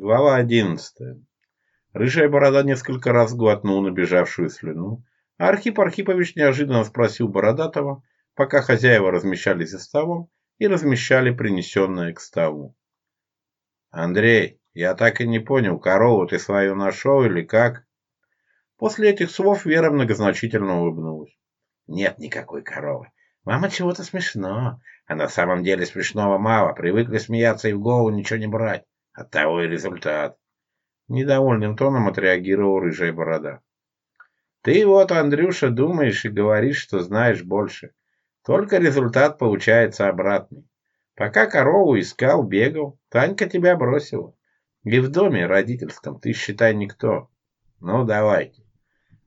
Глава одиннадцатая. Рыжая борода несколько раз глотнул набежавшую слюну, а Архип Архипович неожиданно спросил Бородатого, пока хозяева размещались за столом и размещали принесенное к столу. «Андрей, я так и не понял, корову ты свою нашел или как?» После этих слов Вера многозначительно улыбнулась. «Нет никакой коровы. Мама чего-то смешно. А на самом деле смешного мало. Привыкли смеяться и в голову ничего не брать. А того и результат. Недовольным тоном отреагировал рыжая борода. Ты вот, Андрюша, думаешь и говоришь, что знаешь больше. Только результат получается обратный. Пока корову искал, бегал, Танька тебя бросила. И в доме родительском ты, считай, никто. Ну, давайте.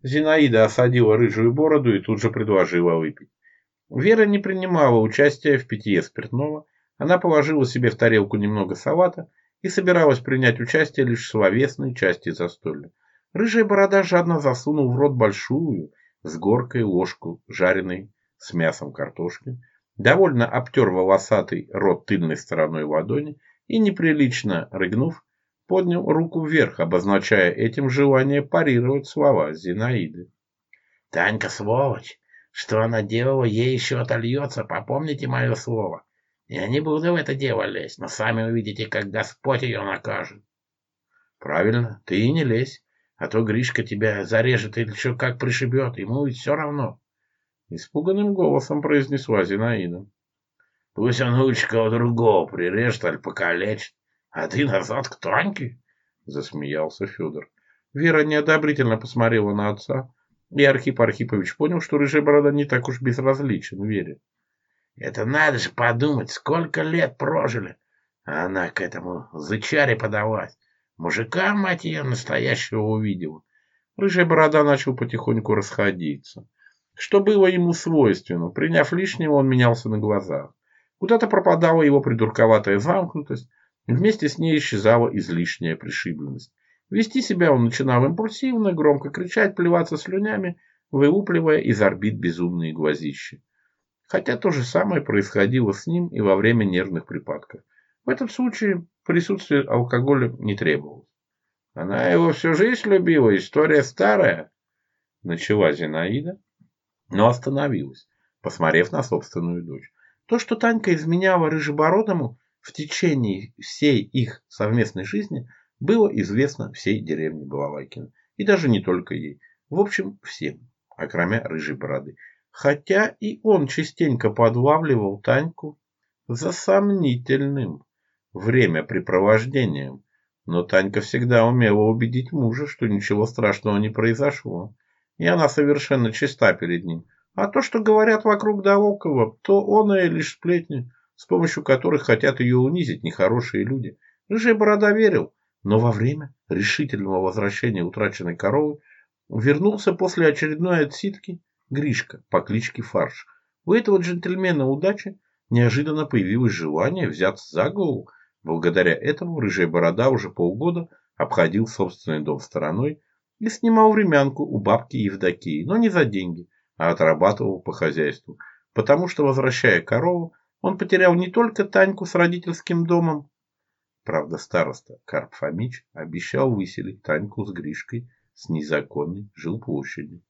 Зинаида осадила рыжую бороду и тут же предложила выпить. Вера не принимала участия в питье спиртного. Она положила себе в тарелку немного салата и собиралась принять участие лишь в словесной части застолья. Рыжая борода жадно засунул в рот большую, с горкой ложку, жареной с мясом картошки, довольно обтер волосатый рот тыльной стороной ладони и, неприлично рыгнув, поднял руку вверх, обозначая этим желание парировать слова Зинаиды. «Танька сволочь! Что она делала, ей еще отольется, попомните мое слово!» Я не буду в это дело лезть, но сами увидите, как Господь ее накажет. Правильно, ты и не лезь, а то Гришка тебя зарежет или еще как пришибет, ему ведь все равно. Испуганным голосом произнесла Зинаида. Пусть он лучше кого другого прирежет или покалечит, а ты назад к Таньке, засмеялся Федор. Вера неодобрительно посмотрела на отца, и Архип Архипович понял, что рыжая борода не так уж безразличен верит. Это надо же подумать, сколько лет прожили. А она к этому зычаре подавать. Мужика, мать ее, настоящего увидела. Рыжая борода начал потихоньку расходиться. Что было ему свойственно, приняв лишнего, он менялся на глазах. Куда-то пропадала его придурковатая замкнутость, вместе с ней исчезала излишняя пришибленность. Вести себя он начинал импульсивно, громко кричать, плеваться слюнями, выупливая из орбит безумные глазища хотя то же самое происходило с ним и во время нервных припадков. В этом случае присутствие алкоголя не требовалось. Она его всю жизнь любила, история старая, начала Зинаида, но остановилась, посмотрев на собственную дочь. То, что Танька изменяла Рыжебородому в течение всей их совместной жизни, было известно всей деревне Балалайкина. И даже не только ей. В общем, всем, а окромя Рыжей Бороды хотя и он частенько подлавливал Таньку за сомнительным времяпрепровождением. Но Танька всегда умела убедить мужа, что ничего страшного не произошло, и она совершенно чиста перед ним. А то, что говорят вокруг да около, то он и лишь сплетни, с помощью которых хотят ее унизить нехорошие люди. Рыжий Борода верил, но во время решительного возвращения утраченной коровы вернулся после очередной отсидки Гришка по кличке Фарш. У этого джентльмена удачи неожиданно появилось желание взяться за голову. Благодаря этому рыжая борода уже полгода обходил собственный дом стороной и снимал времянку у бабки Евдокии, но не за деньги, а отрабатывал по хозяйству, потому что, возвращая корову, он потерял не только Таньку с родительским домом, Правда, староста Карп Фомич обещал выселить Таньку с Гришкой с незаконной жилплощади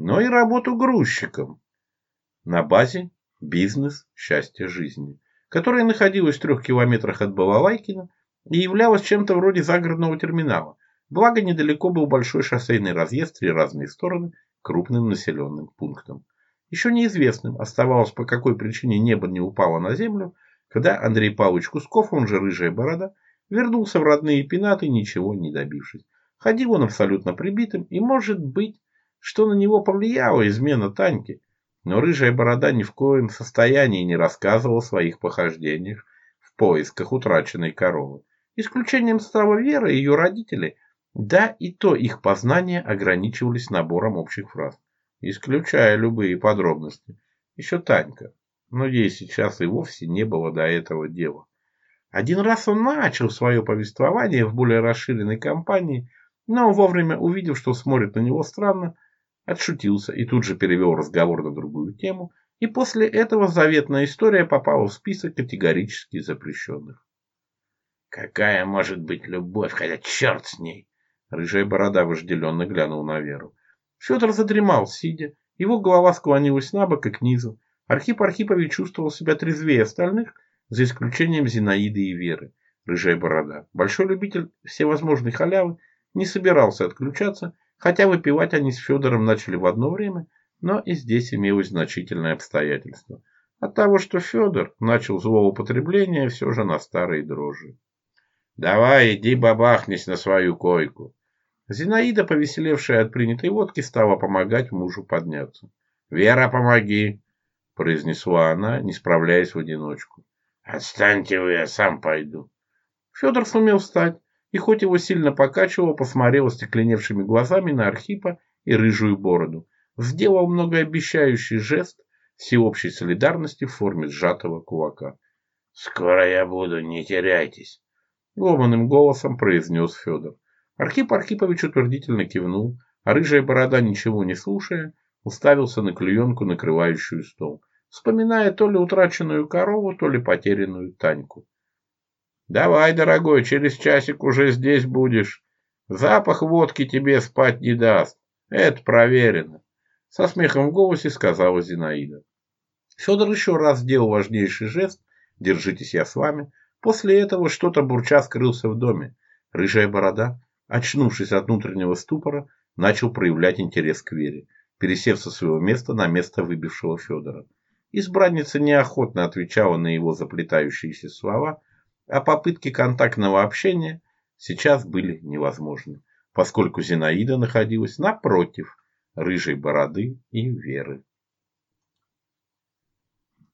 но и работу грузчиком на базе «Бизнес. Счастье жизни», которая находилась в трех километрах от Балалайкина и являлась чем-то вроде загородного терминала, благо недалеко был большой шоссейный разъезд в три разные стороны крупным населенным пунктом. Еще неизвестным оставалось, по какой причине небо не упало на землю, когда Андрей Павлович Кусков, он же Рыжая Борода, вернулся в родные пенаты, ничего не добившись. Ходил он абсолютно прибитым и, может быть, что на него повлияла измена Таньки, но рыжая борода ни в коем состоянии не рассказывала о своих похождениях в поисках утраченной коровы. Исключением стала Вера и ее родители, да и то их познания ограничивались набором общих фраз, исключая любые подробности. Еще Танька, но ей сейчас и вовсе не было до этого дела. Один раз он начал свое повествование в более расширенной компании, но вовремя увидев, что смотрит на него странно, отшутился и тут же перевел разговор на другую тему, и после этого заветная история попала в список категорически запрещенных. «Какая может быть любовь, хотя черт с ней!» Рыжая борода вожделенно глянул на Веру. Федор задремал, сидя, его голова склонилась на бок и к низу. Архип Архипович чувствовал себя трезвее остальных, за исключением Зинаиды и Веры. Рыжая борода, большой любитель всевозможной халявы, не собирался отключаться, Хотя выпивать они с Федором начали в одно время, но и здесь имелось значительное обстоятельство. От того, что Федор начал злоупотребление все же на старые дрожжи. «Давай, иди бабахнись на свою койку!» Зинаида, повеселевшая от принятой водки, стала помогать мужу подняться. «Вера, помоги!» — произнесла она, не справляясь в одиночку. «Отстаньте вы, я сам пойду!» Федор сумел встать, и хоть его сильно покачивало, посмотрел стекленевшими глазами на Архипа и рыжую бороду, сделал многообещающий жест всеобщей солидарности в форме сжатого кулака. «Скоро я буду, не теряйтесь!» Ломаным голосом произнес Федор. Архип Архипович утвердительно кивнул, а рыжая борода, ничего не слушая, уставился на клюенку, накрывающую стол, вспоминая то ли утраченную корову, то ли потерянную Таньку. Давай, дорогой, через часик уже здесь будешь. Запах водки тебе спать не даст. Это проверено. Со смехом в голосе сказала Зинаида. Федор еще раз сделал важнейший жест «Держитесь, я с вами». После этого что-то бурча скрылся в доме. Рыжая борода, очнувшись от внутреннего ступора, начал проявлять интерес к Вере, пересев со своего места на место выбившего Федора. Избранница неохотно отвечала на его заплетающиеся слова – а попытки контактного общения сейчас были невозможны, поскольку Зинаида находилась напротив рыжей бороды и Веры.